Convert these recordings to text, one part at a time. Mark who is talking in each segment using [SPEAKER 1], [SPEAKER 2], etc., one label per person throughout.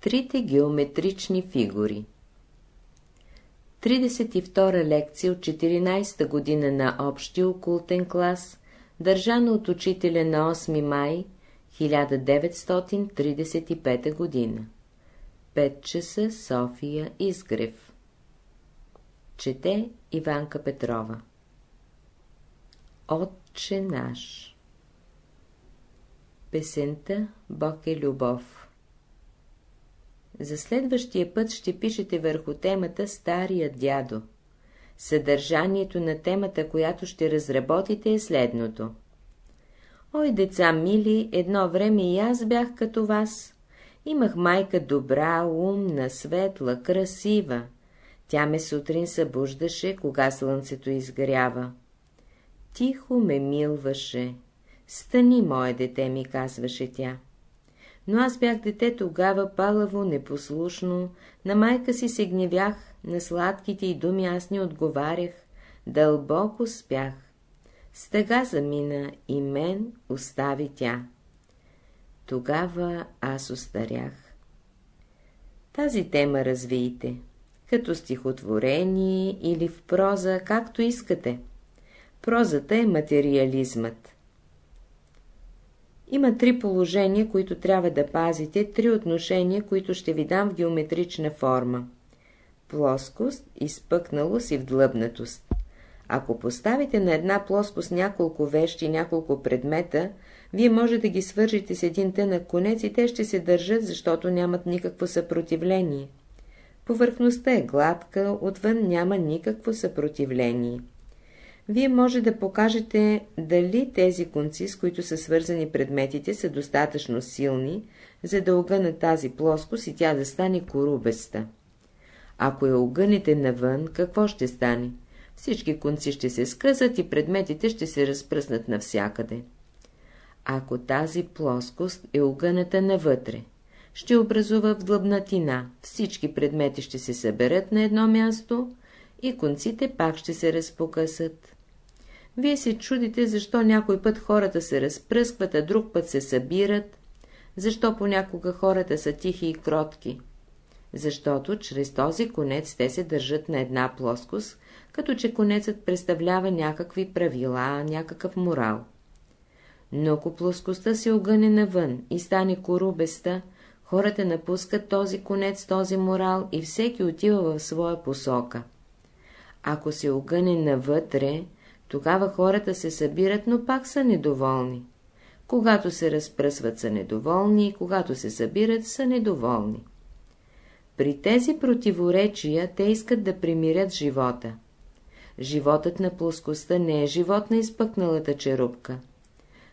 [SPEAKER 1] Трите геометрични фигури. 32 лекция от 14-та година на общия окултен клас, държана от учителя на 8 май 1935 година. 5 часа София Изгрев. Чете Иванка Петрова. Отче наш. Песента Бог е любов За следващия път ще пишете върху темата Стария дядо. Съдържанието на темата, която ще разработите е следното. Ой, деца мили, едно време и аз бях като вас. Имах майка добра, умна, светла, красива. Тя ме сутрин събуждаше, кога слънцето изгрява. Тихо ме милваше. Стани, мое дете, ми казваше тя. Но аз бях дете тогава палаво, непослушно, на майка си се гневях, на сладките и думи аз не отговарях, дълбоко спях. Стъга замина и мен остави тя. Тогава аз остарях. Тази тема развийте, като стихотворение или в проза, както искате. Прозата е материализмът. Има три положения, които трябва да пазите, три отношения, които ще ви дам в геометрична форма. Плоскост, изпъкналост и вдлъбнатост. Ако поставите на една плоскост няколко вещи, няколко предмета, вие може да ги свържите с един тънък конец и те ще се държат, защото нямат никакво съпротивление. Повърхността е гладка, отвън няма никакво съпротивление. Вие може да покажете дали тези конци, с които са свързани предметите, са достатъчно силни, за да огънат тази плоскост и тя да стане корубеста. Ако я огънете навън, какво ще стане? Всички конци ще се скъсат и предметите ще се разпръснат навсякъде. Ако тази плоскост е огъната навътре, ще образува вдлъбнатина, всички предмети ще се съберат на едно място и конците пак ще се разпокъсат. Вие се чудите, защо някой път хората се разпръскват, а друг път се събират, защо понякога хората са тихи и кротки. Защото чрез този конец те се държат на една плоскост, като че конецът представлява някакви правила, някакъв морал. Но ако плоскостта се огъне навън и стане корубеста, хората напускат този конец, този морал и всеки отива в своя посока. Ако се огъне навътре, тогава хората се събират, но пак са недоволни. Когато се разпръсват са недоволни и когато се събират са недоволни. При тези противоречия те искат да примирят живота. Животът на плоскостта не е живот на изпъкналата черупка.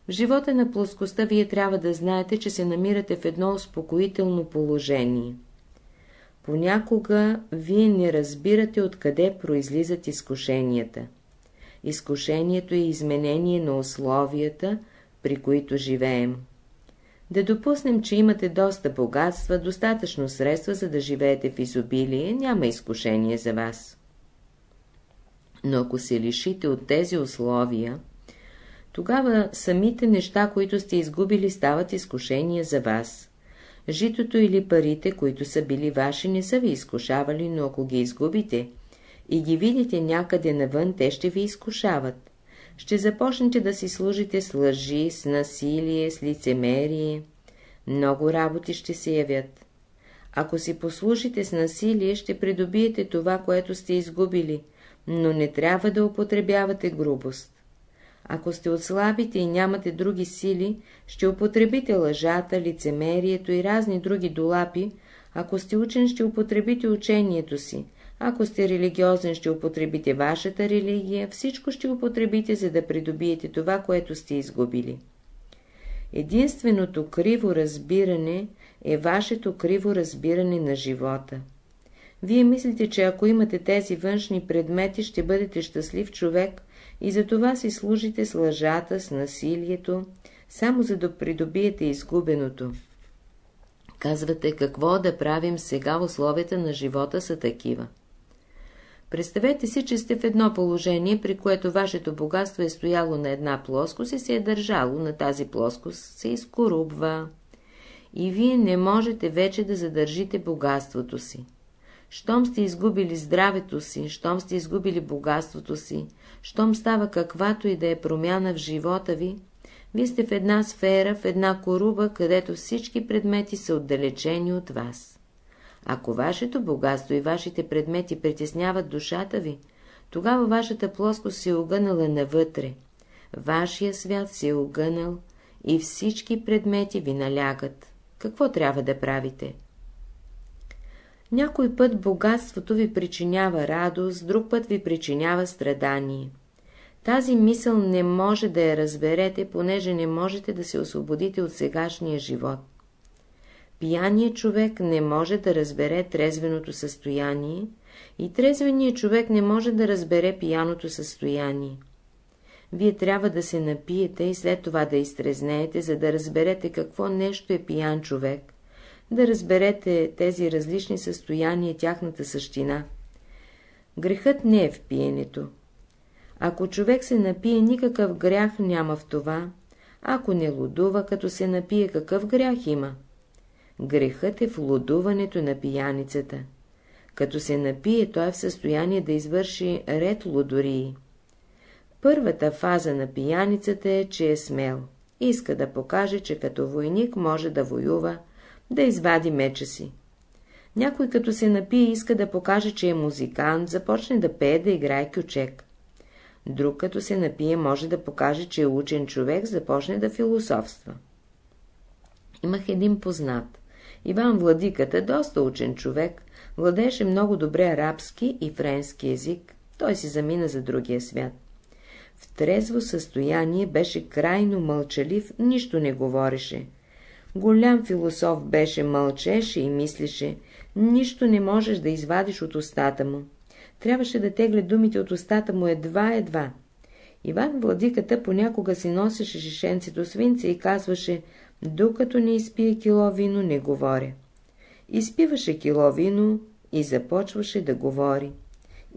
[SPEAKER 1] В живота на плоскостта вие трябва да знаете, че се намирате в едно успокоително положение. Понякога вие не разбирате откъде произлизат изкушенията. Изкушението е изменение на условията, при които живеем. Да допуснем, че имате доста богатства, достатъчно средства, за да живеете в изобилие, няма изкушение за вас. Но ако се лишите от тези условия, тогава самите неща, които сте изгубили, стават изкушения за вас. Житото или парите, които са били ваши, не са ви изкушавали, но ако ги изгубите и ги видите някъде навън, те ще ви изкушават. Ще започнете да си служите с лъжи, с насилие, с лицемерие. Много работи ще се явят. Ако си послужите с насилие, ще придобиете това, което сте изгубили, но не трябва да употребявате грубост. Ако сте отслабите и нямате други сили, ще употребите лъжата, лицемерието и разни други долапи, ако сте учен, ще употребите учението си, ако сте религиозен, ще употребите вашата религия, всичко ще употребите, за да придобиете това, което сте изгубили. Единственото криво разбиране е вашето криво разбиране на живота. Вие мислите, че ако имате тези външни предмети, ще бъдете щастлив човек и за това си служите с лъжата, с насилието, само за да придобиете изгубеното. Казвате, какво да правим сега, условията на живота са такива. Представете си, че сте в едно положение, при което вашето богатство е стояло на една плоскост и се е държало на тази плоскост, се изкорубва. и вие не можете вече да задържите богатството си. Щом сте изгубили здравето си, щом сте изгубили богатството си, щом става каквато и да е промяна в живота ви, вие сте в една сфера, в една коруба, където всички предмети са отдалечени от вас. Ако вашето богатство и вашите предмети притесняват душата ви, тогава вашата плоскост се е огънала навътре, вашия свят се е огънал и всички предмети ви налягат. Какво трябва да правите? Някой път богатството ви причинява радост, друг път ви причинява страдание. Тази мисъл не може да я разберете, понеже не можете да се освободите от сегашния живот. Пияният човек не може да разбере трезвеното състояние и трезвеният човек не може да разбере пияното състояние. Вие трябва да се напиете и след това да изтрезнеете, за да разберете какво нещо е пиян човек, да разберете тези различни състояния, тяхната същина. Грехът не е в пиенето. Ако човек се напие, никакъв грях няма в това, ако не лудува, като се напие, какъв грях има? Грехът е в лудуването на пияницата. Като се напие, той е в състояние да извърши ред лудории. Първата фаза на пияницата е, че е смел. Иска да покаже, че като войник може да воюва, да извади меча си. Някой като се напие иска да покаже, че е музикант, започне да пее, да играе кючек. Друг като се напие може да покаже, че е учен човек, започне да философства. Имах един познат. Иван Владиката, доста учен човек, владеше много добре арабски и френски език, той си замина за другия свят. В трезво състояние беше крайно мълчалив, нищо не говореше. Голям философ беше, мълчеше и мислеше, нищо не можеш да извадиш от устата му. Трябваше да тегля думите от устата му едва-едва. Иван Владиката понякога си носеше шишенцето свинце и казваше, докато не изпие кило вино, не говоря. Изпиваше кило вино и започваше да говори.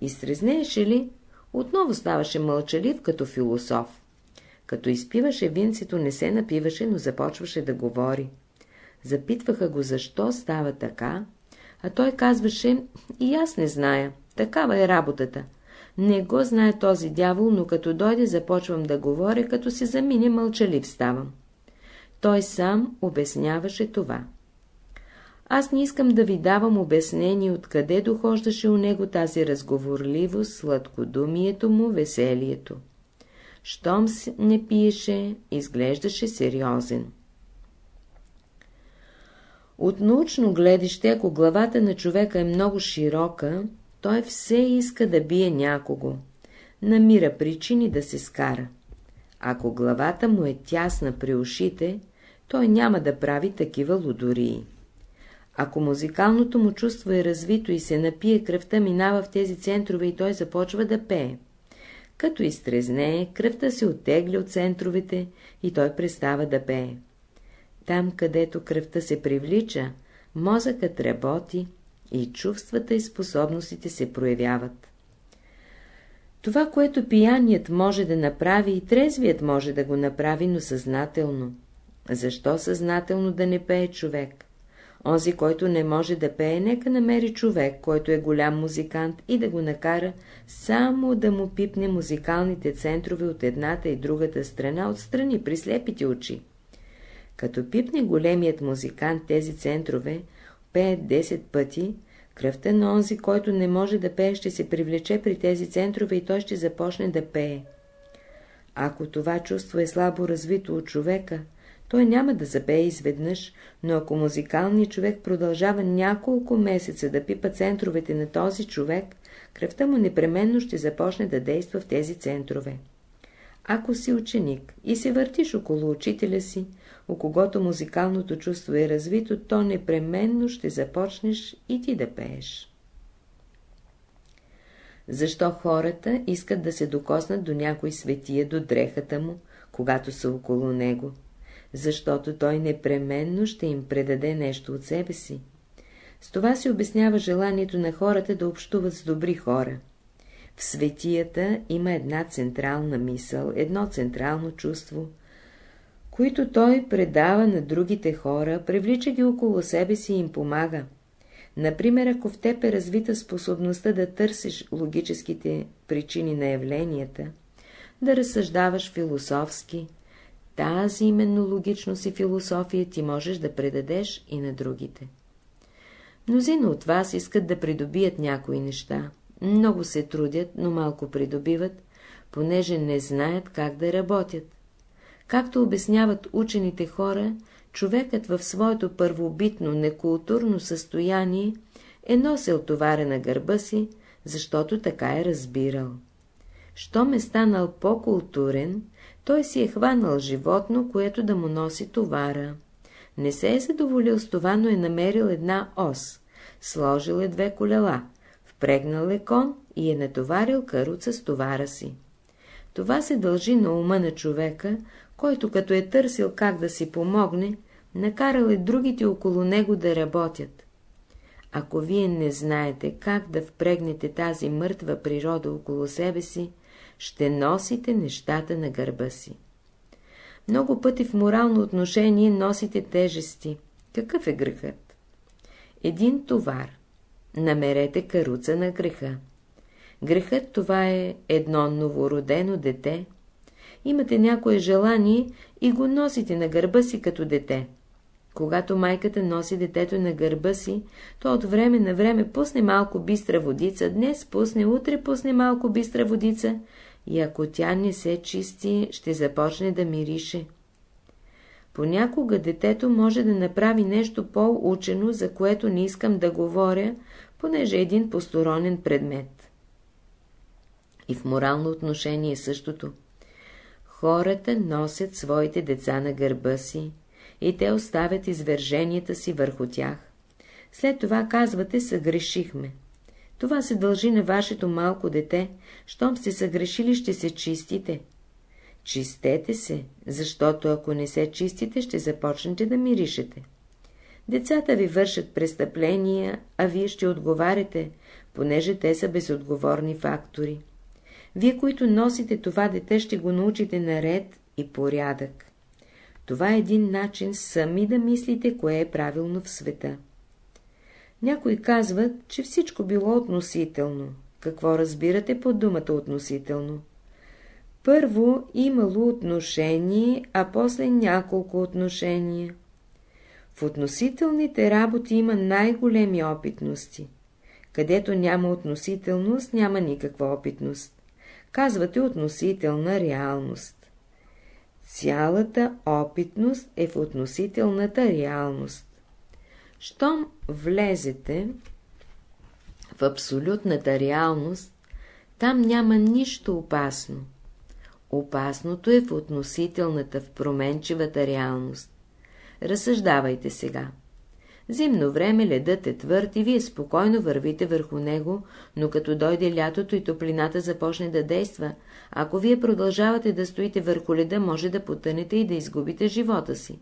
[SPEAKER 1] Изтрезнееше ли, отново ставаше мълчалив като философ. Като изпиваше винцето, не се напиваше, но започваше да говори. Запитваха го, защо става така, а той казваше, и аз не зная, такава е работата. Не го знае този дявол, но като дойде започвам да говоря, като се замине мълчалив ставам. Той сам обясняваше това. Аз не искам да ви давам обяснение, откъде дохождаше у него тази разговорливост, сладкодумието му, веселието. Щом не пиеше, изглеждаше сериозен. От научно гледище, ако главата на човека е много широка, той все иска да бие някого. Намира причини да се скара. Ако главата му е тясна при ушите, той няма да прави такива лудории. Ако музикалното му чувство е развито и се напие, кръвта минава в тези центрове и той започва да пее. Като изтрезнее, кръвта се оттегля от центровете и той престава да пее. Там, където кръвта се привлича, мозъкът работи и чувствата и способностите се проявяват. Това, което пияният може да направи, и трезвият може да го направи, но съзнателно. Защо съзнателно да не пее човек? Онзи, който не може да пее, нека намери човек, който е голям музикант и да го накара само да му пипне музикалните центрове от едната и другата страна, отстрани при слепите очи. Като пипне големият музикант тези центрове, пее 10 пъти, кръвта на онзи, който не може да пее, ще се привлече при тези центрове и той ще започне да пее. Ако това чувство е слабо развито от човека, той няма да запее изведнъж, но ако музикалният човек продължава няколко месеца да пипа центровете на този човек, кръвта му непременно ще започне да действа в тези центрове. Ако си ученик и се въртиш около учителя си, у когото музикалното чувство е развито, то непременно ще започнеш и ти да пееш. Защо хората искат да се докоснат до някой светия, до дрехата му, когато са около него? Защото той непременно ще им предаде нещо от себе си. С това се обяснява желанието на хората да общуват с добри хора. В светията има една централна мисъл, едно централно чувство, които той предава на другите хора, привлича ги около себе си и им помага. Например, ако в теб е развита способността да търсиш логическите причини на явленията, да разсъждаваш философски, тази именно логичност и философия ти можеш да предадеш и на другите. Мнозина от вас искат да придобият някои неща. Много се трудят, но малко придобиват, понеже не знаят как да работят. Както обясняват учените хора, човекът в своето първобитно, некултурно състояние е носил товара на гърба си, защото така е разбирал. Щом е станал по-културен, той си е хванал животно, което да му носи товара. Не се е задоволил с това, но е намерил една ос, сложил е две колела, впрегнал е кон и е натоварил каруца с товара си. Това се дължи на ума на човека, който като е търсил как да си помогне, накарал е другите около него да работят. Ако вие не знаете как да впрегнете тази мъртва природа около себе си, ще носите нещата на гърба си. Много пъти в морално отношение носите тежести. Какъв е грехът? Един товар. Намерете каруца на греха. Грехът това е едно новородено дете. Имате някое желание и го носите на гърба си като дете. Когато майката носи детето на гърба си, то от време на време пусне малко бистра водица, днес пусне, утре пусне малко бистра водица и ако тя не се чисти, ще започне да мирише. Понякога детето може да направи нещо по-учено, за което не искам да говоря, понеже е един посторонен предмет. И в морално отношение същото. Хората носят своите деца на гърба си и те оставят изверженията си върху тях. След това казвате, съгрешихме. Това се дължи на вашето малко дете, щом сте съгрешили, ще се чистите. Чистете се, защото ако не се чистите, ще започнете да миришете. Децата ви вършат престъпления, а вие ще отговаряте, понеже те са безотговорни фактори. Вие, които носите това дете, ще го научите на ред и порядък. Това е един начин сами да мислите, кое е правилно в света. Някои казват, че всичко било относително. Какво разбирате под думата относително? Първо имало отношение, а после няколко отношения. В относителните работи има най-големи опитности. Където няма относителност, няма никаква опитност. Казвате относителна реалност. Цялата опитност е в относителната реалност. Щом влезете в абсолютната реалност, там няма нищо опасно. Опасното е в относителната, в променчивата реалност. Разсъждавайте сега. Зимно време ледът е твърд и вие спокойно вървите върху него, но като дойде лятото и топлината започне да действа, ако вие продължавате да стоите върху леда, може да потънете и да изгубите живота си.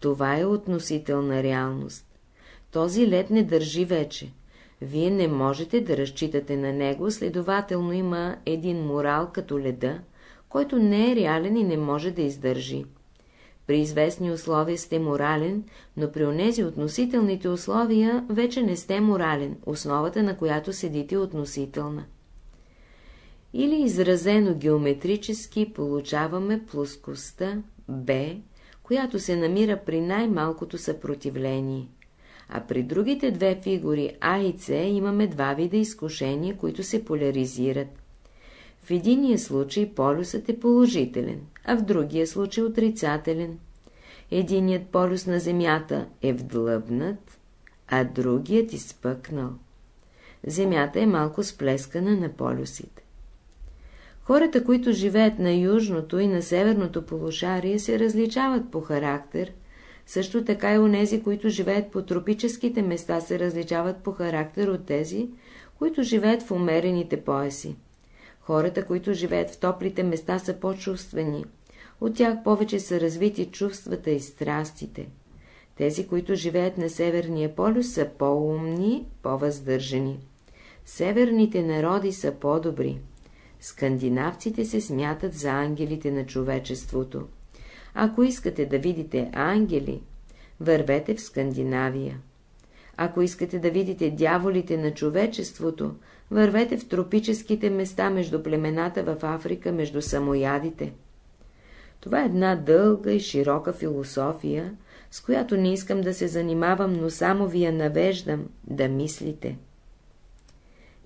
[SPEAKER 1] Това е относителна реалност. Този лед не държи вече. Вие не можете да разчитате на него, следователно има един морал като леда, който не е реален и не може да издържи. При известни условия сте морален, но при онези относителните условия вече не сте морален, основата на която седите относителна. Или изразено геометрически получаваме плоскостта B, която се намира при най-малкото съпротивление а при другите две фигури А и С имаме два вида изкушения, които се поляризират. В единия случай полюсът е положителен, а в другия случай отрицателен. Единият полюс на Земята е вдлъбнат, а другият изпъкнал. Земята е малко сплескана на полюсите. Хората, които живеят на южното и на северното полушарие, се различават по характер – също така и онези, които живеят по тропическите места, се различават по характер от тези, които живеят в умерените пояси. Хората, които живеят в топлите места, са по-чувствени. От тях повече са развити чувствата и страстите. Тези, които живеят на Северния полюс, са по-умни, по-въздържани. Северните народи са по-добри. Скандинавците се смятат за ангелите на човечеството Ако искате да видите ангели, вървете в Скандинавия. Ако искате да видите дяволите на човечеството, вървете в тропическите места между племената в Африка, между самоядите. Това е една дълга и широка философия, с която не искам да се занимавам, но само ви я навеждам да мислите.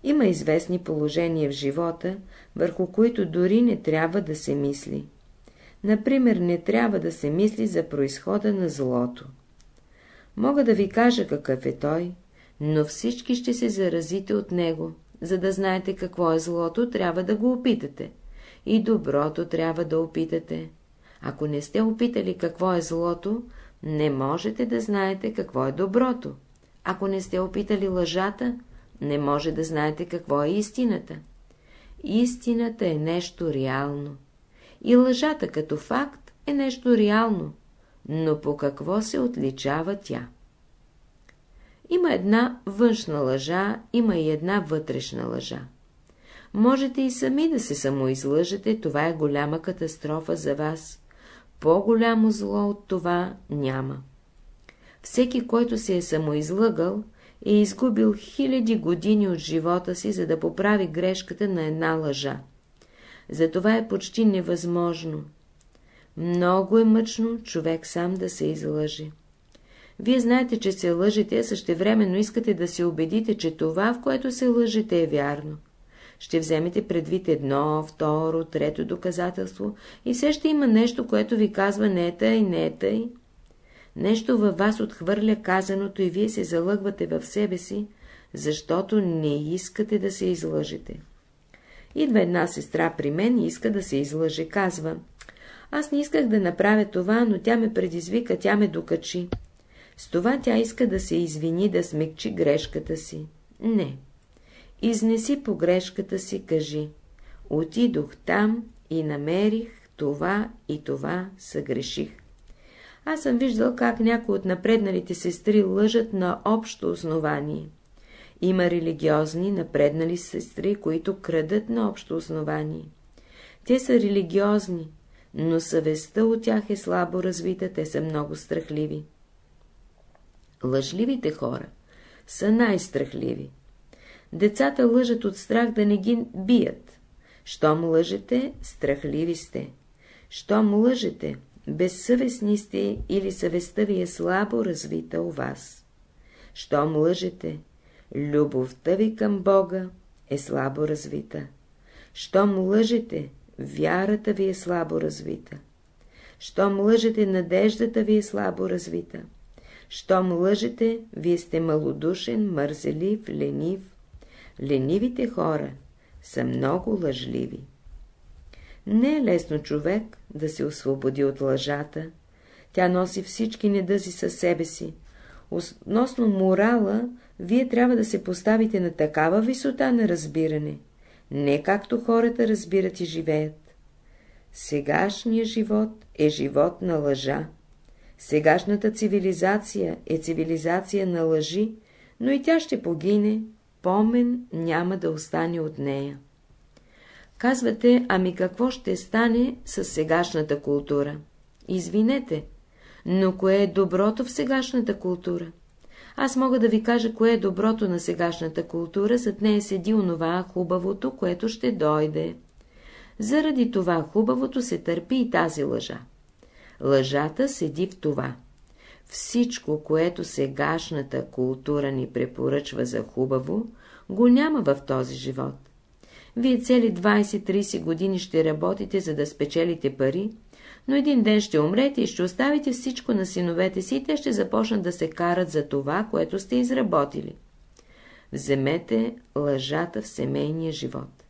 [SPEAKER 1] Има известни положения в живота, върху които дори не трябва да се мисли. Например, не трябва да се мисли за происхода на злото. Мога да ви кажа какъв е той, но всички ще се заразите от него. За да знаете какво е злото, трябва да го опитате. И доброто трябва да опитате. Ако не сте опитали какво е злото, не можете да знаете какво е доброто. Ако не сте опитали лъжата, не може да знаете какво е истината. Истината е нещо реално. И лъжата като факт е нещо реално. Но по какво се отличава тя? Има една външна лъжа, има и една вътрешна лъжа. Можете и сами да се самоизлъжете, това е голяма катастрофа за вас. По-голямо зло от това няма. Всеки, който се е самоизлъгал, е изгубил хиляди години от живота си, за да поправи грешката на една лъжа. Затова е почти невъзможно. Много е мъчно човек сам да се излъже. Вие знаете, че се лъжете, а същевременно искате да се убедите, че това, в което се лъжете, е вярно. Ще вземете предвид едно, второ, трето доказателство и все ще има нещо, което ви казва не е тъй, не е тъй. Нещо във вас отхвърля казаното и вие се залъгвате в себе си, защото не искате да се излъжете. Идва една сестра при мен и иска да се излъже, казва. Аз не исках да направя това, но тя ме предизвика, тя ме докачи. С това тя иска да се извини, да смекчи грешката си. Не. Изнеси по грешката си, кажи. Отидох там и намерих това и това съгреших. Аз съм виждал как някои от напредналите сестри лъжат на общо основание. Има религиозни напреднали сестри, които крадат на общо основание. Те са религиозни, но съвестта от тях е слабо развита, те са много страхливи. Лъжливите хора са най-страхливи. Децата лъжат от страх да не ги бият. Щом лъжете, страхливи сте. Щом лъжете, безсъвестни сте или съвестта ви е слабо развита у вас. Щом лъжете, любовта ви към Бога е слабо развита. Щом лъжете, вярата ви е слабо развита. Щом лъжете, надеждата ви е слабо развита. Щом лъжете, вие сте малодушен, мързелив, ленив. Ленивите хора са много лъжливи. Не е лесно човек да се освободи от лъжата. Тя носи всички недъзи със себе си. Относно морала, вие трябва да се поставите на такава висота на разбиране, не както хората разбират и живеят. Сегашният живот е живот на лъжа. Сегашната цивилизация е цивилизация на лъжи, но и тя ще погине, помен няма да остане от нея. Казвате, ами какво ще стане с сегашната култура? Извинете, но кое е доброто в сегашната култура? Аз мога да ви кажа, кое е доброто на сегашната култура, зад нея седи онова хубавото, което ще дойде. Заради това хубавото се търпи и тази лъжа. Лъжата седи в това. Всичко, което сегашната култура ни препоръчва за хубаво, го няма в този живот. Вие цели 20-30 години ще работите, за да спечелите пари, но един ден ще умрете и ще оставите всичко на синовете си и те ще започнат да се карат за това, което сте изработили. Вземете лъжата в семейния живот.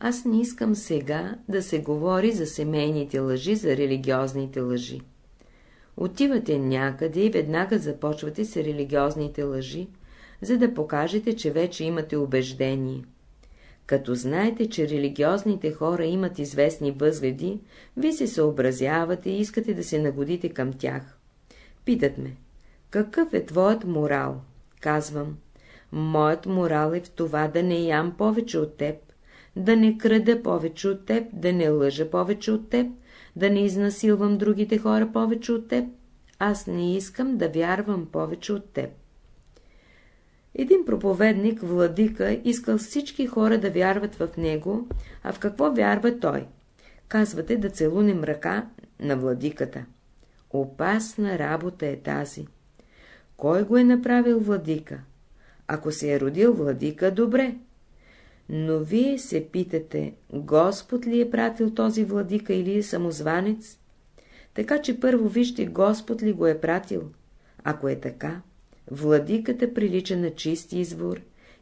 [SPEAKER 1] Аз не искам сега да се говори за семейните лъжи, за религиозните лъжи. Отивате някъде и веднага започвате с религиозните лъжи, за да покажете, че вече имате убеждение. Като знаете, че религиозните хора имат известни възгледи, ви се съобразявате и искате да се нагодите към тях. Питат ме, какъв е твоят морал? Казвам, моят морал е в това да не ям повече от теб, да не крада повече от теб, да не лъжа повече от теб, да не изнасилвам другите хора повече от теб. Аз не искам да вярвам повече от теб. Един проповедник, владика, искал всички хора да вярват в него, а в какво вярва той? Казвате да целунем ръка на владиката. Опасна работа е тази. Кой го е направил владика? Ако се е родил владика, добре. Но вие се питате, Господ ли е пратил този владика или е самозванец? Така че първо вижте, Господ ли го е пратил. Ако е така, владиката прилича на чист извор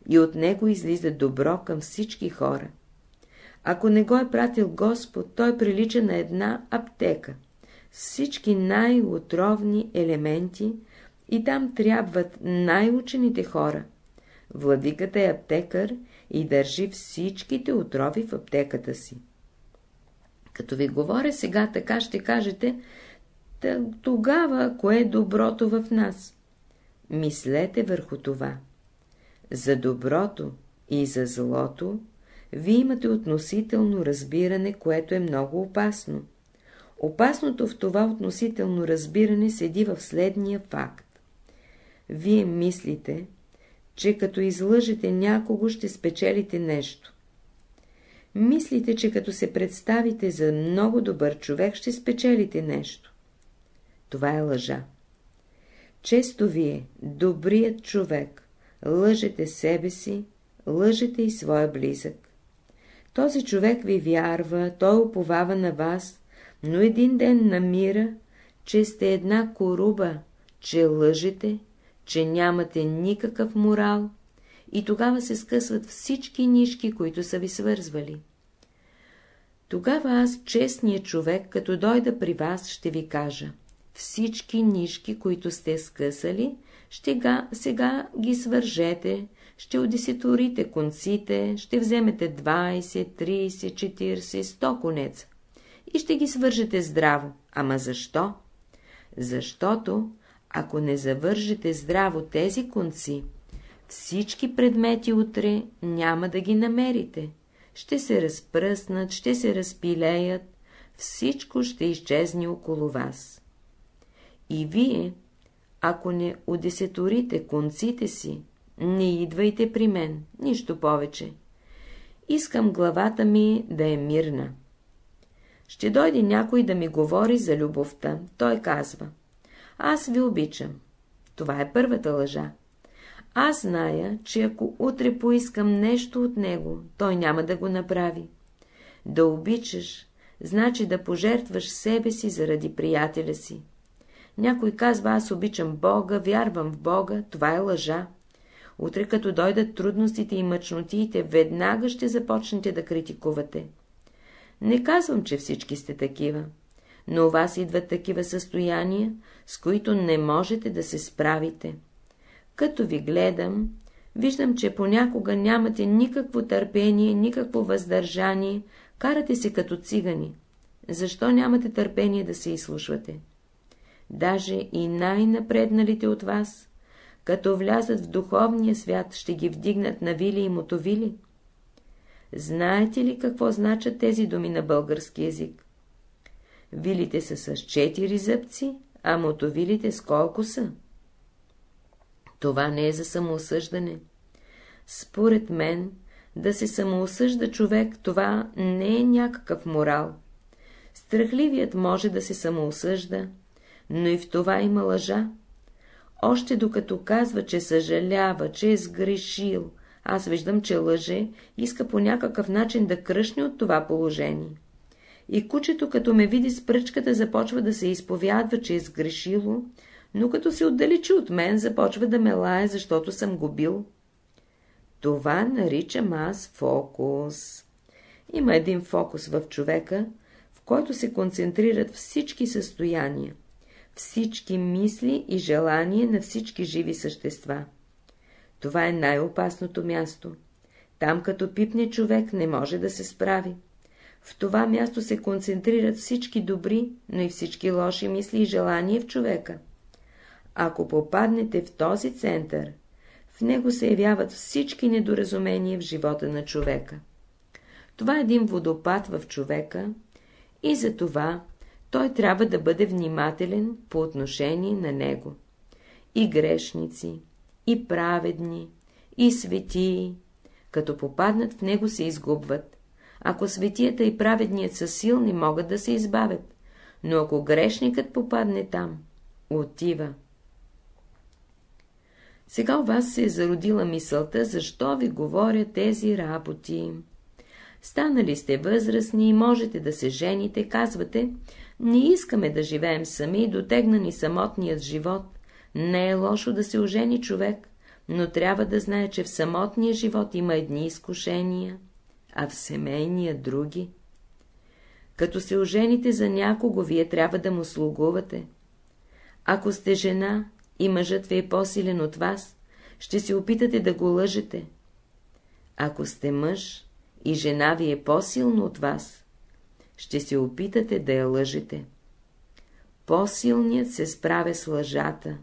[SPEAKER 1] и от него излиза добро към всички хора. Ако не го е пратил Господ, той прилича на една аптека. Всички най-отровни елементи и там трябват най-учените хора. Владиката е аптекар и държи всичките отрови в аптеката си. Като ви говоря сега така, ще кажете, тогава кое е доброто в нас? Мислете върху това. За доброто и за злото вие имате относително разбиране, което е много опасно. Опасното в това относително разбиране седи в следния факт. Вие мислите, че като излъжете някого ще спечелите нещо. Мислите, че като се представите за много добър човек ще спечелите нещо. Това е лъжа. Често вие, добрият човек, лъжете себе си, лъжете и своя близък. Този човек ви вярва, той уповава на вас, но един ден намира, че сте една коруба, че лъжете, че нямате никакъв морал, и тогава се скъсват всички нишки, които са ви свързвали. Тогава аз, честният човек, като дойда при вас, ще ви кажа всички нишки, които сте скъсали, ще га, сега ги свържете, ще одеситорите конците, ще вземете 20, 30, 40, 100 конеца и ще ги свържете здраво. Ама защо? Защото, ако не завържете здраво тези конци, всички предмети утре няма да ги намерите. Ще се разпръснат, ще се разпилеят, всичко ще изчезне около вас. И вие, ако не удесеторите конците си, не идвайте при мен, нищо повече. Искам главата ми да е мирна. Ще дойде някой да ми говори за любовта. Той казва, аз ви обичам. Това е първата лъжа. Аз зная, че ако утре поискам нещо от него, той няма да го направи. Да обичаш, значи да пожертваш себе си заради приятеля си. Някой казва, аз обичам Бога, вярвам в Бога, това е лъжа. Утре, като дойдат трудностите и мъчнотиите, веднага ще започнете да критикувате. Не казвам, че всички сте такива, но у вас идват такива състояния, с които не можете да се справите. Като ви гледам, виждам, че понякога нямате никакво търпение, никакво въздържание, карате се като цигани. Защо нямате търпение да се изслушвате? Даже и най-напредналите от вас, като влязат в духовния свят, ще ги вдигнат на вили и мотовили. Знаете ли какво значат тези думи на български язик? Вилите са с четири зъбци, а мотовилите с колко са? Това не е за самоосъждане. Според мен, да се самоосъжда човек, това не е някакъв морал. Страхливият може да се самоосъжда, но и в това има лъжа. Още докато казва, че съжалява, че е сгрешил, аз виждам, че лъже, иска по някакъв начин да кръшне от това положение. И кучето, като ме види с пръчката, започва да се изповядва, че е сгрешило, но като се отдалечи от мен, започва да ме лае, защото съм го бил. Това наричам аз фокус. Има един фокус в човека, в който се концентрират всички състояния, всички мисли и желания на всички живи същества. Това е най-опасното място. Там като пипне човек не може да се справи. В това място се концентрират всички добри, но и всички лоши мисли и желания в човека. Ако попаднете в този център, в него се явяват всички недоразумения в живота на човека. Това е един водопад в човека и за това, той трябва да бъде внимателен по отношение на него. И грешници, и праведни, и светии, като попаднат в него се изгубват. Ако светията и праведният са силни, могат да се избавят, но ако грешникът попадне там, отива. Сега у вас се е зародила мисълта, защо ви говоря тези работи. Станали сте възрастни и можете да се жените, казвате, не искаме да живеем сами, дотегна ни самотният живот. Не е лошо да се ожени човек, но трябва да знае, че в самотния живот има едни изкушения, а в семейния други. Като се ожените за някого, вие трябва да му слугувате. Ако сте жена и мъжът ви е по-силен от вас, ще се опитате да го лъжете. Ако сте мъж и жена ви е по-силно от вас, ще се опитате да я лъжете. По-силният се справя с лъжата,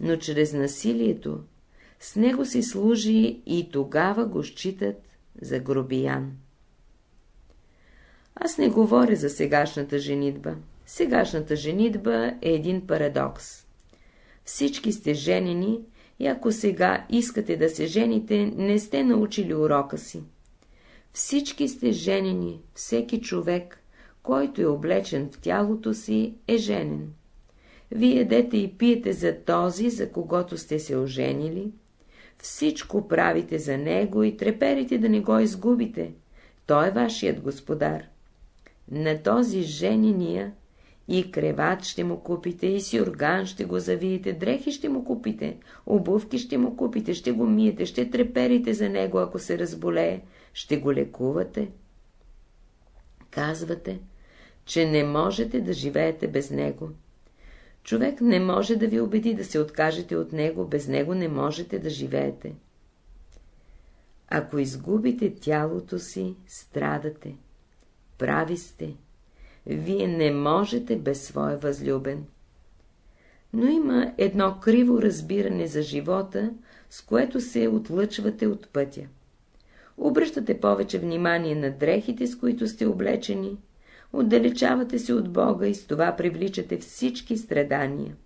[SPEAKER 1] но чрез насилието с него се служи и тогава го считат за грубиян. Аз не говоря за сегашната женитба. Сегашната женитба е един парадокс. Всички сте женени и ако сега искате да се жените, не сте научили урока си. Всички сте женени, всеки човек, който е облечен в тялото си, е женен. Вие едете и пиете за този, за когото сте се оженили, всичко правите за него и треперите да не го изгубите. Той е вашият господар. На този жениния и креват ще му купите, и сюрган ще го завиете, дрехи ще му купите, обувки ще му купите, ще го миете, ще треперите за него, ако се разболее, ще го лекувате. Казвате, че не можете да живеете без него. Човек не може да ви убеди да се откажете от него, без него не можете да живеете. Ако изгубите тялото си, страдате. Прави сте. Вие не можете без своя възлюбен. Но има едно криво разбиране за живота, с което се отлъчвате от пътя. Обръщате повече внимание на дрехите, с които сте облечени, отдалечавате се от Бога и с това привличате всички страдания.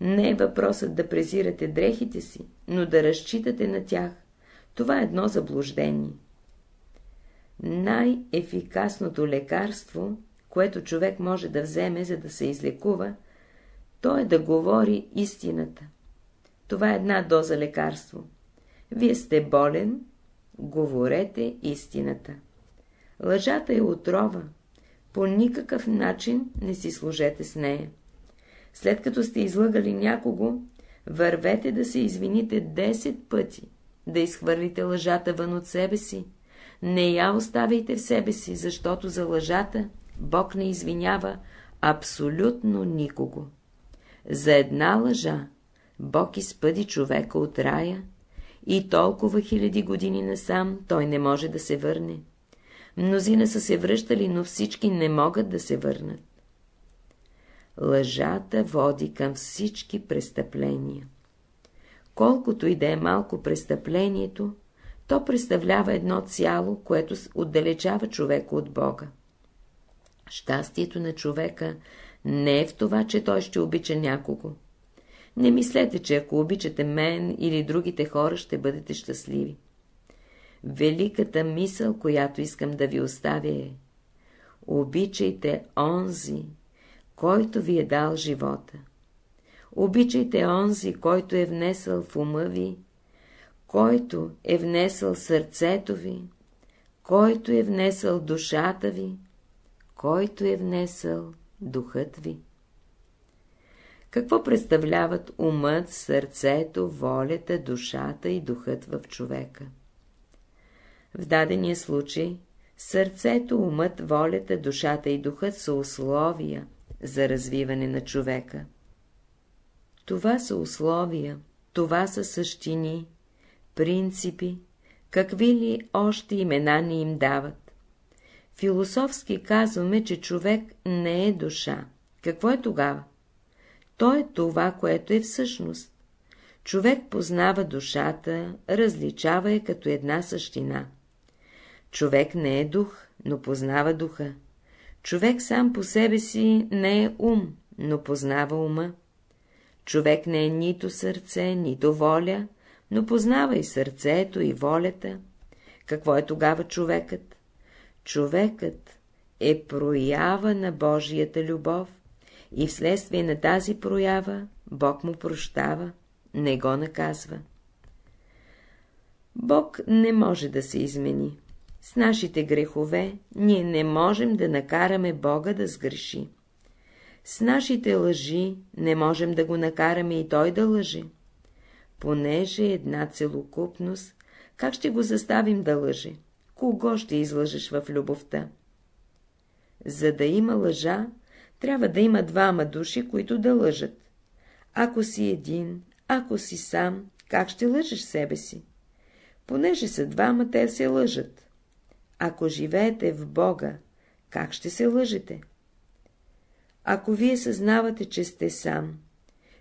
[SPEAKER 1] Не е въпросът да презирате дрехите си, но да разчитате на тях. Това е едно заблуждение. Най-ефикасното лекарство, което човек може да вземе, за да се излекува, то е да говори истината. Това е една доза лекарство. Вие сте болен, говорете истината. Лъжата е отрова, по никакъв начин не си служете с нея. След като сте излъгали някого, вървете да се извините 10 пъти, да изхвърлите лъжата вън от себе си. Не я оставяйте в себе си, защото за лъжата Бог не извинява абсолютно никого. За една лъжа Бог изпъди човека от рая и толкова хиляди години насам той не може да се върне. Мнозина са се връщали, но всички не могат да се върнат. Лъжата води към всички престъпления. Колкото и да е малко престъплението, то представлява едно цяло, което отдалечава човека от Бога. Щастието на човека не е в това, че той ще обича някого. Не мислете, че ако обичате мен или другите хора, ще бъдете щастливи. Великата мисъл, която искам да ви оставя е Обичайте онзи, който ви е дал живота. Обичайте онзи, който е внесъл в ума ви, който е внесъл сърцето ви, който е внесъл душата ви, който е внесъл духът ви. Какво представляват умът, сърцето, волята, душата и духът в човека? В дадения случай сърцето, умът, волята, душата и духът са условия за развиване на човека. Това са условия, това са същини, принципи, какви ли още имена ни им дават. Философски казваме, че човек не е душа. Какво е тогава? То е това, което е всъщност. Човек познава душата, различава е като една същина. Човек не е дух, но познава духа. Човек сам по себе си не е ум, но познава ума. Човек не е нито сърце, нито воля, но познава и сърцето, и волята. Какво е тогава човекът? Човекът е проява на Божията любов и вследствие на тази проява Бог му прощава, не го наказва. Бог не може да се измени. С нашите грехове ние не можем да накараме Бога да сгреши. С нашите лъжи не можем да го накараме и той да лъже. Понеже е една целокупност, как ще го заставим да лъже? Кого ще излъжеш в любовта? За да има лъжа, трябва да има двама души, които да лъжат. Ако си един, ако си сам, как ще лъжеш себе си? Понеже са двама, те се лъжат. Ако живеете в Бога, как ще се лъжете? Ако вие съзнавате, че сте сам,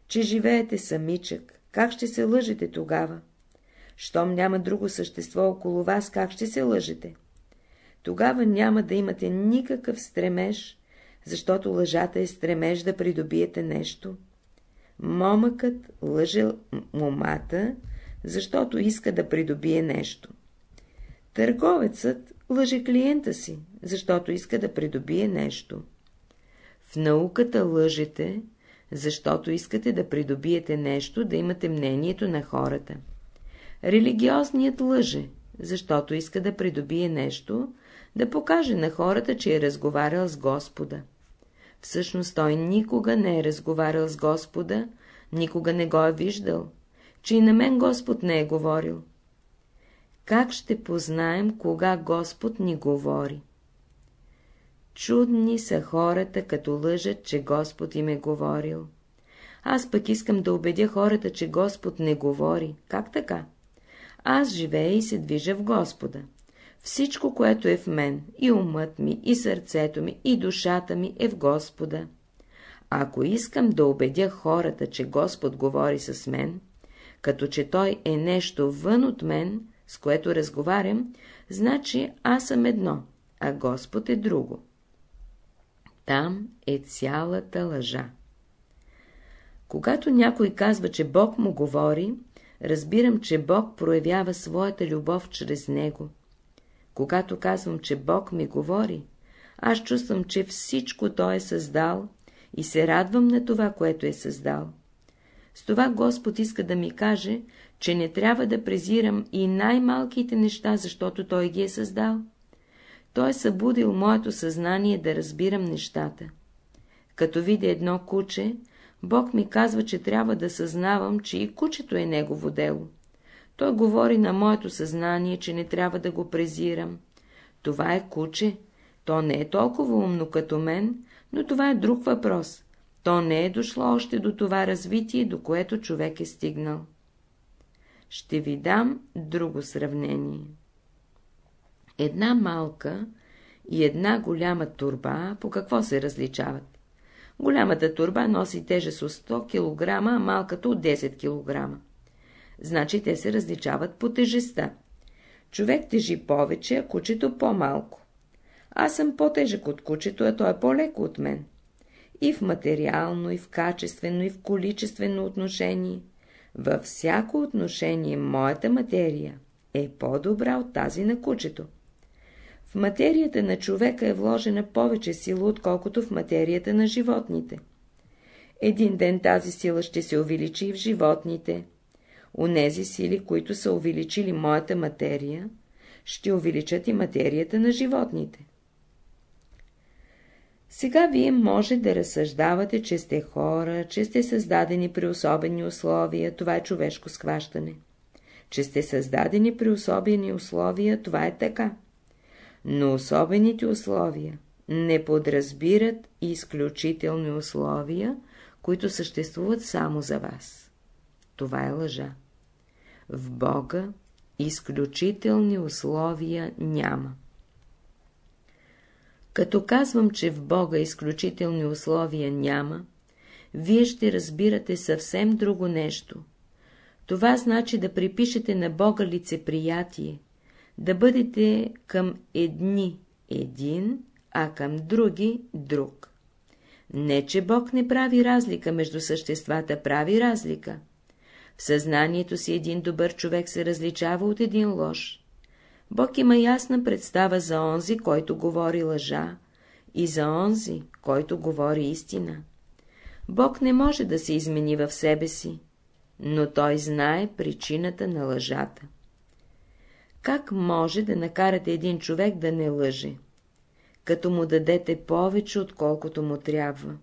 [SPEAKER 1] че живеете самичък, как ще се лъжете тогава? Щом няма друго същество около вас, как ще се лъжете? Тогава няма да имате никакъв стремеж, защото лъжата е стремеж да придобиете нещо. Момъкът лъже момата, защото иска да придобие нещо. Търговецът лъже клиента си, защото иска да придобие нещо. В науката лъжете, защото искате да придобиете нещо, да имате мнението на хората. Религиозният лъже, защото иска да придобие нещо, да покаже на хората, че е разговарял с Господа. Всъщност той никога не е разговарял с Господа, никога не го е виждал, че и на мен Господ не е говорил. Как ще познаем, кога Господ ни говори? Чудни са хората, като лъжат, че Господ им е говорил. Аз пък искам да убедя хората, че Господ не говори. Как така? Аз живея и се движа в Господа. Всичко, което е в мен, и умът ми, и сърцето ми, и душата ми е в Господа. Ако искам да убедя хората, че Господ говори с мен, като че Той е нещо вън от мен, с което разговарям, значи аз съм едно, а Господ е друго. Там е цялата лъжа. Когато някой казва, че Бог му говори, разбирам, че Бог проявява своята любов чрез него. Когато казвам, че Бог ми говори, аз чувствам, че всичко Той е създал и се радвам на това, което е създал. С това Господ иска да ми каже, че не трябва да презирам и най-малките неща, защото Той ги е създал. Той е събудил моето съзнание да разбирам нещата. Като видя едно куче, Бог ми казва, че трябва да съзнавам, че и кучето е негово дело. Той говори на моето съзнание, че не трябва да го презирам. Това е куче. То не е толкова умно като мен, но това е друг въпрос. То не е дошло още до това развитие, до което човек е стигнал. Ще ви дам друго сравнение. Една малка и една голяма турба по какво се различават? Голямата турба носи тежест от 100 кг, а малката от 10 кг. Значи те се различават по тежестта. Човек тежи повече, а кучето по-малко. Аз съм по-тежък от кучето, а той е по-леко от мен. И в материално, и в качествено, и в количествено отношение. Във всяко отношение моята материя е по-добра от тази на кучето. В материята на човека е вложена повече сила, отколкото в материята на животните. Един ден тази сила ще се увеличи и в животните. Онези сили, които са увеличили моята материя, ще увеличат и материята на животните. Сега вие може да разсъждавате, че сте хора, че сте създадени при особени условия, това е човешко схващане. Че сте създадени при особени условия, това е така. Но особените условия не подразбират изключителни условия, които съществуват само за вас. Това е лъжа. В Бога изключителни условия няма. Като казвам, че в Бога изключителни условия няма, вие ще разбирате съвсем друго нещо. Това значи да припишете на Бога лицеприятие, да бъдете към едни един, а към други – друг. Не, че Бог не прави разлика между съществата, прави разлика. Съзнанието си един добър човек се различава от един лош. Бог има ясна представа за онзи, който говори лъжа, и за онзи, който говори истина. Бог не може да се измени в себе си, но той знае причината на лъжата. Как може да накарате един човек да не лъже? Като му дадете повече, отколкото му трябва.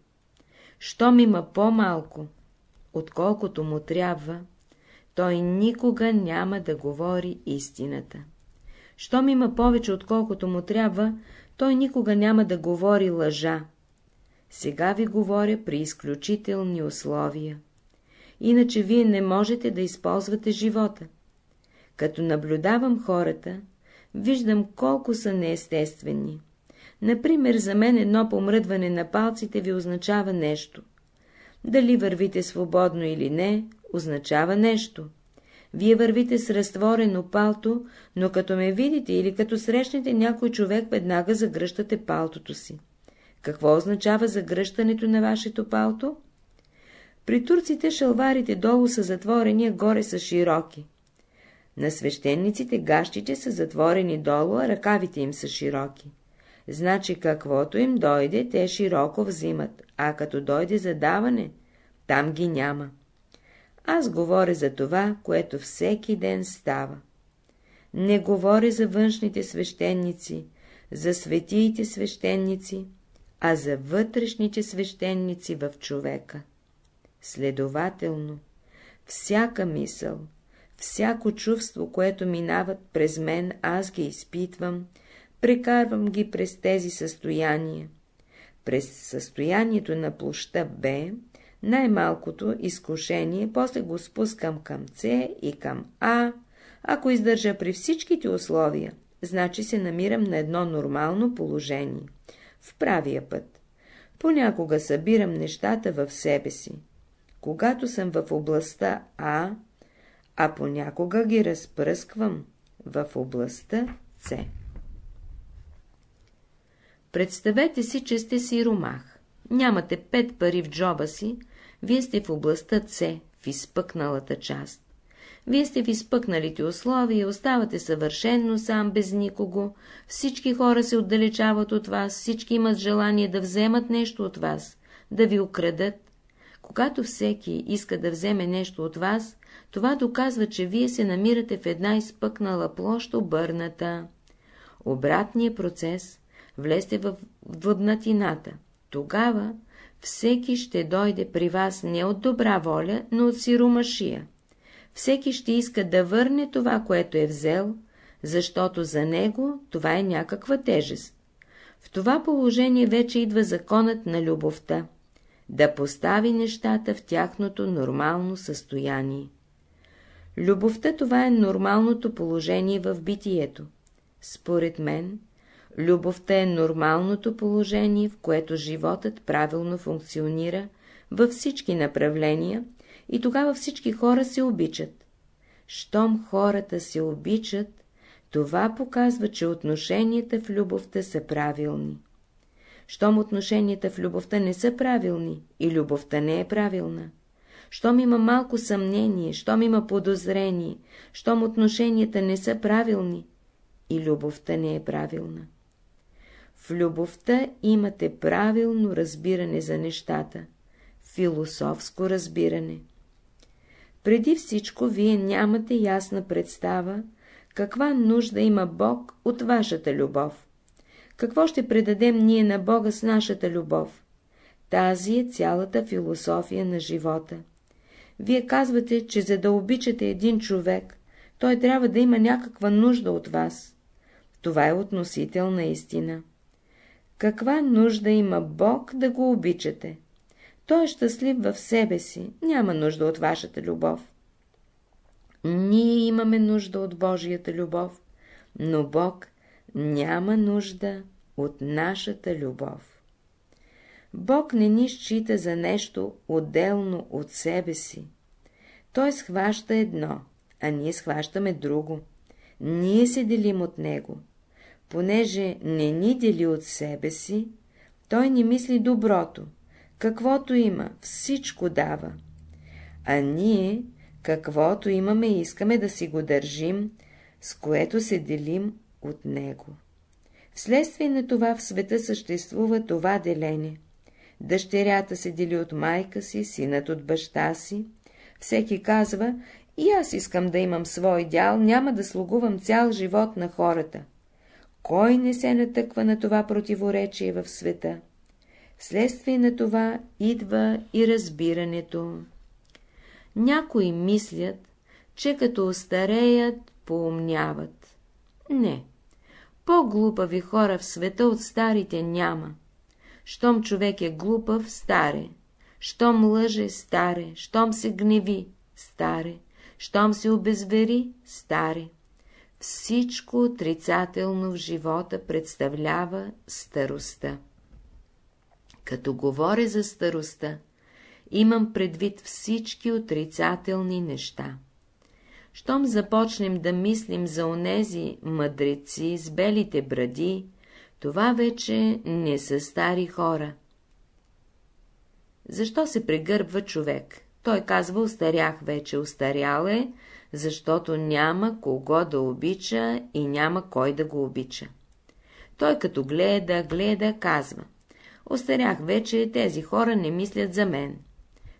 [SPEAKER 1] Щом има по-малко, отколкото му трябва, той никога няма да говори истината. Щом има повече, отколкото му трябва, той никога няма да говори лъжа. Сега ви говоря при изключителни условия. Иначе вие не можете да използвате живота. Като наблюдавам хората, виждам колко са неестествени. Например, за мен едно помръдване на палците ви означава нещо. Дали вървите свободно или не, означава нещо. Вие вървите с разтворено палто, но като ме видите или като срещнете някой човек, веднага загръщате палтото си. Какво означава загръщането на вашето палто? При турците шалварите долу са затворени, а горе са широки. На свещениците гащите са затворени долу, а ръкавите им са широки. Значи каквото им дойде, те широко взимат, а като дойде за даване, там ги няма. Аз говоря за това, което всеки ден става. Не говоря за външните свещеници, за светиите свещеници, а за вътрешните свещеници в човека. Следователно, всяка мисъл, всяко чувство, което минават през мен, аз ги изпитвам, прекарвам ги през тези състояния. През състоянието на площа Б, най-малкото изкушение, после го спускам към С и към А, ако издържа при всичките условия, значи се намирам на едно нормално положение, в правия път. Понякога събирам нещата в себе си. Когато съм в областта А, а понякога ги разпръсквам в областта С. Представете си, че сте си ромах. Нямате пет пари в джоба си, вие сте в областта С, в изпъкналата част. Вие сте в изпъкналите условия, оставате съвършенно сам, без никого, всички хора се отдалечават от вас, всички имат желание да вземат нещо от вас, да ви украдат. Когато всеки иска да вземе нещо от вас, това доказва, че вие се намирате в една изпъкнала площ обърната. Обратният процес влезте в въбнатината. Тогава всеки ще дойде при вас не от добра воля, но от сиромашия. Всеки ще иска да върне това, което е взел, защото за него това е някаква тежест. В това положение вече идва законът на любовта, да постави нещата в тяхното нормално състояние. Любовта това е нормалното положение в битието. Според мен, Любовта е нормалното положение, в което животът правилно функционира във всички направления и тогава всички хора се обичат. Щом хората се обичат, това показва, че отношенията в любовта са правилни. Щом отношенията в любовта не са правилни и любовта не е правилна, щом има малко съмнение, щом има подозрение, щом отношенията не са правилни и любовта не е правилна. В любовта имате правилно разбиране за нещата, философско разбиране. Преди всичко вие нямате ясна представа, каква нужда има Бог от вашата любов. Какво ще предадем ние на Бога с нашата любов? Тази е цялата философия на живота. Вие казвате, че за да обичате един човек, той трябва да има някаква нужда от вас. Това е относителна истина. Каква нужда има Бог да го обичате? Той е щастлив в себе си, няма нужда от вашата любов. Ние имаме нужда от Божията любов, но Бог няма нужда от нашата любов. Бог не ни счита за нещо отделно от себе си. Той схваща едно, а ние схващаме друго. Ние се делим от Него. Понеже не ни дели от себе си, той ни мисли доброто, каквото има, всичко дава. А ние, каквото имаме, искаме да си го държим, с което се делим от него. Вследствие на това в света съществува това деление. Дъщерята се дели от майка си, синът от баща си. Всеки казва, и аз искам да имам свой дял, няма да слугувам цял живот на хората. Кой не се натъква на това противоречие в света? Вследствие на това идва и разбирането. Някои мислят, че като остареят, поумняват. Не, по-глупави хора в света от старите няма. Щом човек е глупав, старе. Щом лъже, старе. Щом се гневи, старе. Щом се обезвери, старе. Всичко отрицателно в живота представлява старостта. Като говоря за старостта, имам предвид всички отрицателни неща. Щом започнем да мислим за онези мъдреци с белите бради, това вече не са стари хора. Защо се прегърбва човек? Той казва, устарях вече, устарял е, защото няма кого да обича и няма кой да го обича. Той като гледа, гледа, казва, остарях вече, тези хора не мислят за мен.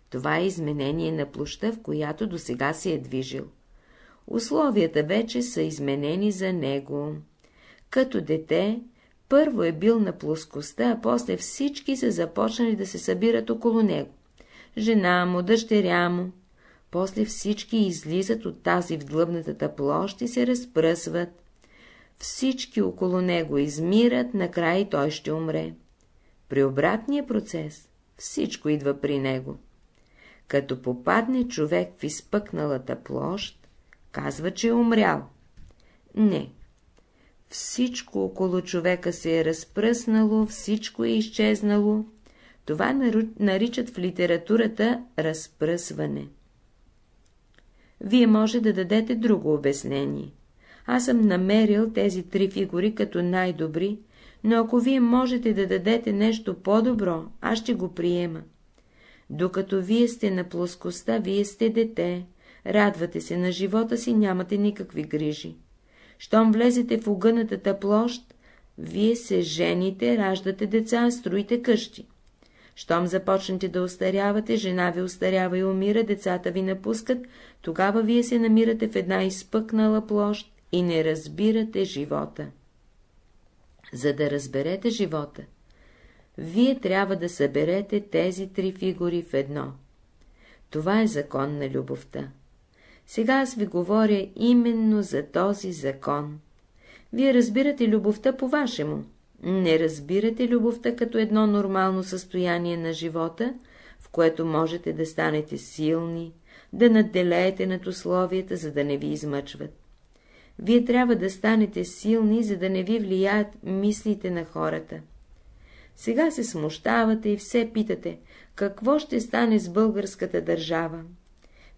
[SPEAKER 1] Това е изменение на площа, в която до сега си е движил. Условията вече са изменени за него. Като дете, първо е бил на плоскостта, а после всички са започнали да се събират около него. Жена му, дъщеря му. После всички излизат от тази вдлъбнатата площ и се разпръсват. Всички около него измират, накрая той ще умре. При обратния процес всичко идва при него. Като попадне човек в изпъкналата площ, казва, че е умрял. Не. Всичко около човека се е разпръснало, всичко е изчезнало. Това наричат в литературата разпръсване. Вие може да дадете друго обяснение. Аз съм намерил тези три фигури като най-добри, но ако вие можете да дадете нещо по-добро, аз ще го приема. Докато вие сте на плоскостта, вие сте дете, радвате се на живота си, нямате никакви грижи. Щом влезете в огънатата площ, вие се жените, раждате деца, строите къщи. Щом започнете да остарявате, жена ви остарява и умира, децата ви напускат, тогава вие се намирате в една изпъкнала площ и не разбирате живота. За да разберете живота, вие трябва да съберете тези три фигури в едно. Това е закон на любовта. Сега аз ви говоря именно за този закон. Вие разбирате любовта по-вашему. Не разбирате любовта като едно нормално състояние на живота, в което можете да станете силни, да надделеете над условията, за да не ви измъчват. Вие трябва да станете силни, за да не ви влияят мислите на хората. Сега се смущавате и все питате, какво ще стане с българската държава.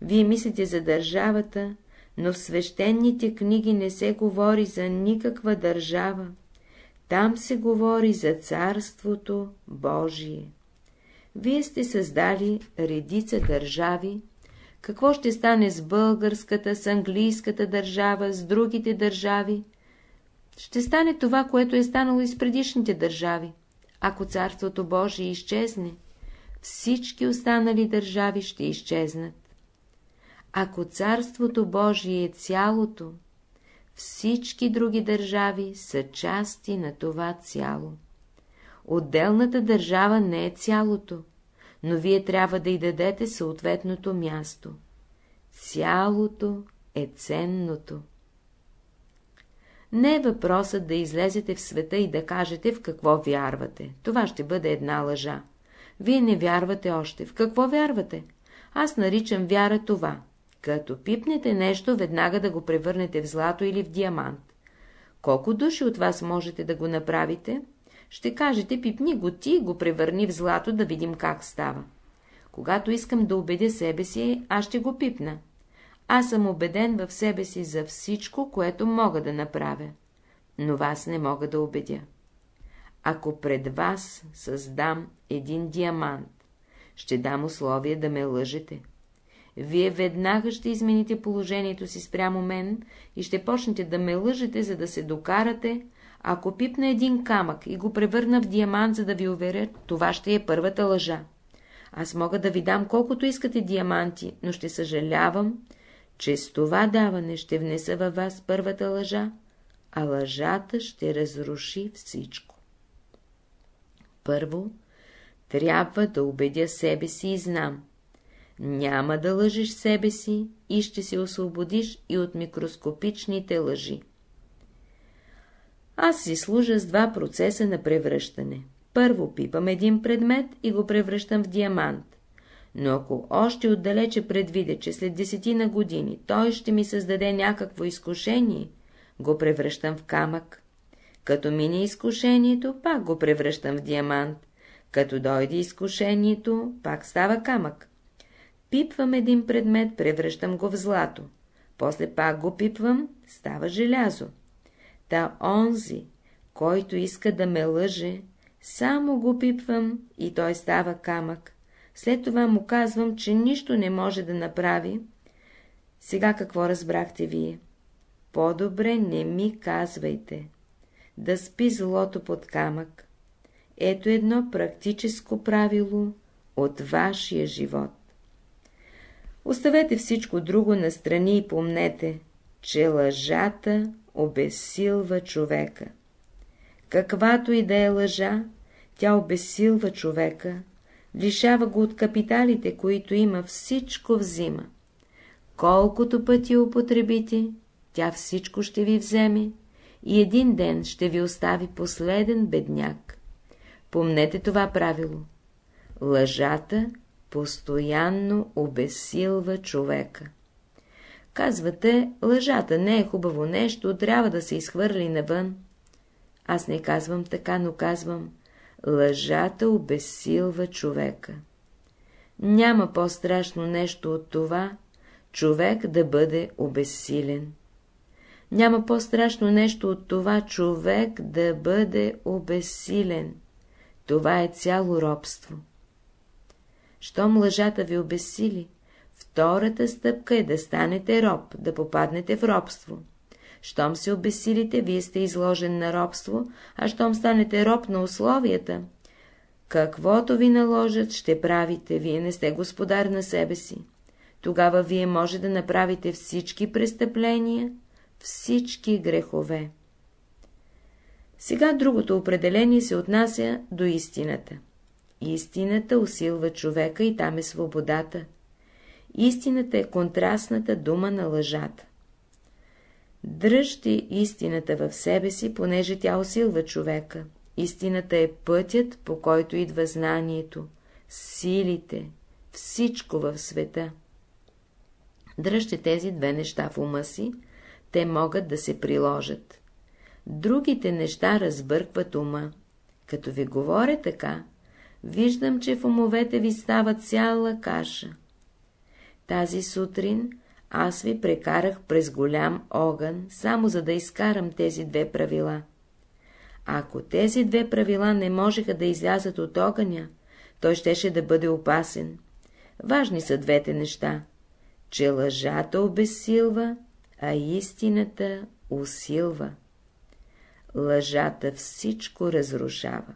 [SPEAKER 1] Вие мислите за държавата, но в свещените книги не се говори за никаква държава. Там се говори за Царството Божие. Вие сте създали редица държави. Какво ще стане с българската, с английската държава, с другите държави? Ще стане това, което е станало и с предишните държави. Ако Царството Божие изчезне, всички останали държави ще изчезнат. Ако Царството Божие е цялото, всички други държави са части на това цяло. Отделната държава не е цялото, но вие трябва да й дадете съответното място. Цялото е ценното. Не е въпросът да излезете в света и да кажете в какво вярвате. Това ще бъде една лъжа. Вие не вярвате още. В какво вярвате? Аз наричам вяра това. Като пипнете нещо, веднага да го превърнете в злато или в диамант. Колко души от вас можете да го направите? Ще кажете, пипни го ти, го превърни в злато, да видим как става. Когато искам да убедя себе си, аз ще го пипна. Аз съм убеден в себе си за всичко, което мога да направя. но вас не мога да убедя. Ако пред вас създам един диамант, ще дам условие да ме лъжете. Вие веднага ще измените положението си спрямо мен и ще почнете да ме лъжете, за да се докарате, ако пипна един камък и го превърна в диамант, за да ви уверя, това ще е първата лъжа. Аз мога да ви дам колкото искате диаманти, но ще съжалявам, че с това даване ще внеса във вас първата лъжа, а лъжата ще разруши всичко. Първо, трябва да убедя себе си и знам. Няма да лъжиш себе си и ще се освободиш и от микроскопичните лъжи. Аз си служа с два процеса на превръщане. Първо пипам един предмет и го превръщам в диамант. Но ако още отдалече предвидя, че след десетина години той ще ми създаде някакво изкушение, го превръщам в камък. Като мине изкушението, пак го превръщам в диамант. Като дойде изкушението, пак става камък. Пипвам един предмет, превръщам го в злато. После пак го пипвам, става желязо. Та онзи, който иска да ме лъже, само го пипвам и той става камък. След това му казвам, че нищо не може да направи. Сега какво разбрахте вие? По-добре не ми казвайте. Да спи злото под камък. Ето едно практическо правило от вашия живот. Оставете всичко друго на страни и помнете, че лъжата обесилва човека. Каквато и да е лъжа, тя обесилва човека, лишава го от капиталите, които има, всичко взима. Колкото пъти употребите, тя всичко ще ви вземе и един ден ще ви остави последен бедняк. Помнете това правило. Лъжата постоянно обесилва човека. Казвате, лъжата не е хубаво нещо, трябва да се изхвърли навън. Аз не казвам така, но казвам, лъжата обесилва човека. Няма по-страшно нещо от това, човек да бъде обесилен. Няма по-страшно нещо от това, човек да бъде обесилен. Това е цяло робство. Щом лъжата ви обесили, втората стъпка е да станете роб, да попаднете в робство. Щом се обесилите, вие сте изложен на робство, а щом станете роб на условията, каквото ви наложат, ще правите, вие не сте господар на себе си. Тогава вие може да направите всички престъпления, всички грехове. Сега другото определение се отнася до истината. Истината усилва човека и там е свободата. Истината е контрастната дума на лъжата. Дръжте истината в себе си, понеже тя усилва човека. Истината е пътят, по който идва знанието, силите, всичко в света. Дръжте тези две неща в ума си, те могат да се приложат. Другите неща разбъркват ума. Като ви говоря така, виждам, че в умовете ви става цяла каша. Тази сутрин аз ви прекарах през голям огън, само за да изкарам тези две правила. Ако тези две правила не можеха да излязат от огъня, той щеше да бъде опасен. Важни са двете неща, че лъжата обесилва, а истината усилва. Лъжата всичко разрушава.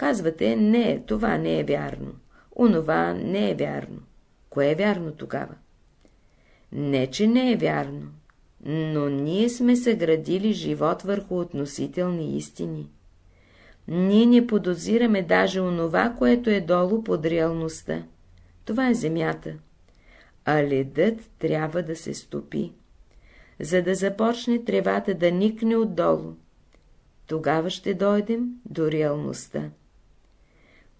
[SPEAKER 1] Казвате, не, това не е вярно, онова не е вярно. Кое е вярно тогава? Не, че не е вярно, но ние сме съградили живот върху относителни истини. Ние не подозираме даже онова, което е долу под реалността. Това е земята. А ледът трябва да се стопи, за да започне тревата да никне отдолу. Тогава ще дойдем до реалността.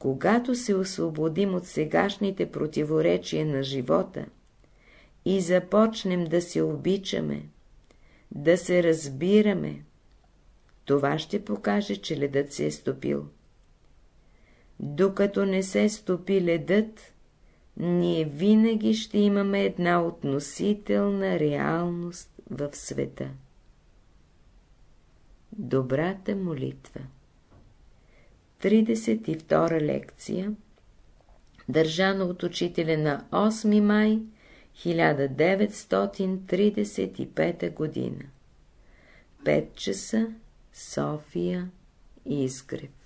[SPEAKER 1] Когато се освободим от сегашните противоречия на живота, и започнем да се обичаме, да се разбираме, това ще покаже, че ледът се е стопил. Докато не се стопи ледът, ние винаги ще имаме една относителна реалност в света. Добрата молитва 32 лекция Държана от учителя на 8 май 1935 година. 5 часа София Изгрев